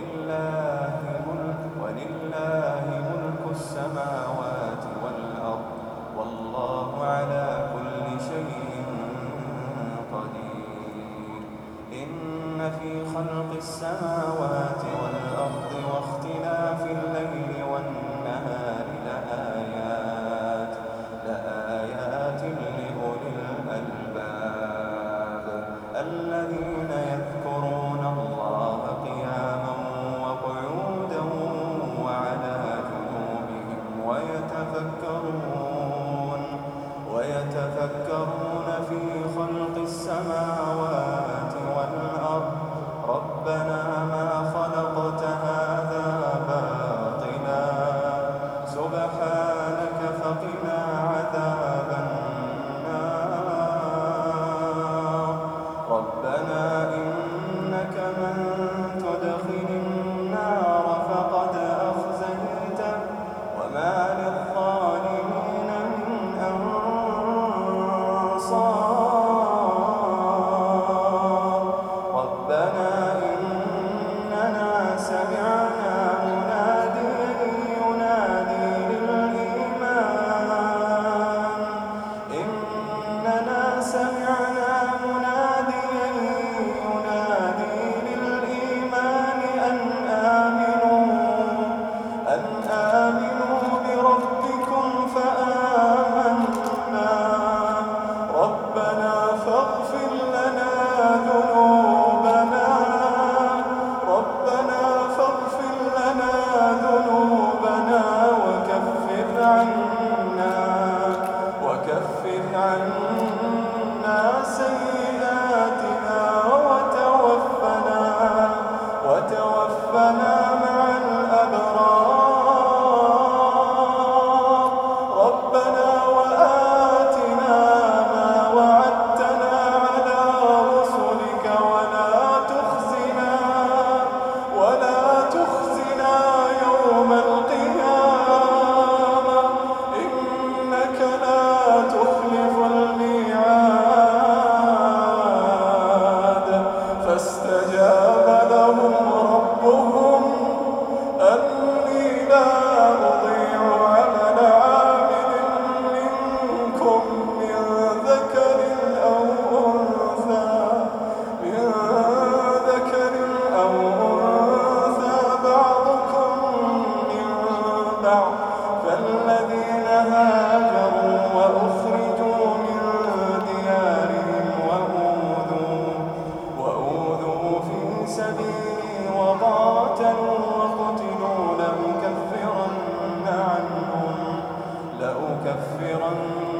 ولله ملك, ولله ملك السماوات والأرض. والله على كل شيء قدير. إن في خلق السماوات Amém. Amen. قاتلوا وقتلوا لأكفرن عنهم لأكفرن